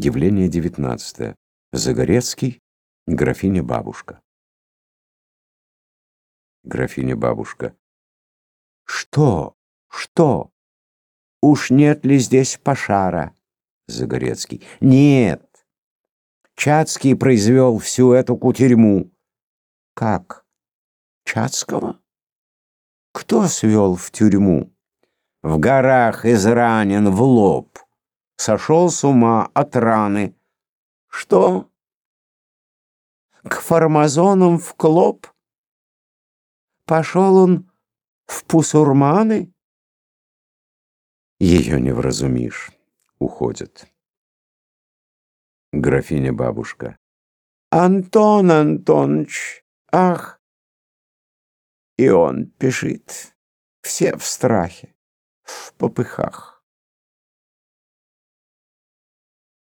Явление девятнадцатое. Загорецкий, графиня-бабушка. Графиня-бабушка. Что? Что? Уж нет ли здесь пошара? Загорецкий. Нет. Чацкий произвел всю эту кутерьму. Как? Чацкого? Кто свел в тюрьму? В горах изранен в лоб. Сошел с ума от раны. Что? К фармазонам в клоп? Пошел он в пусурманы? Ее не вразумишь. Уходит. Графиня-бабушка. Антон Антонович, ах! И он пишет. Все в страхе, в попыхах.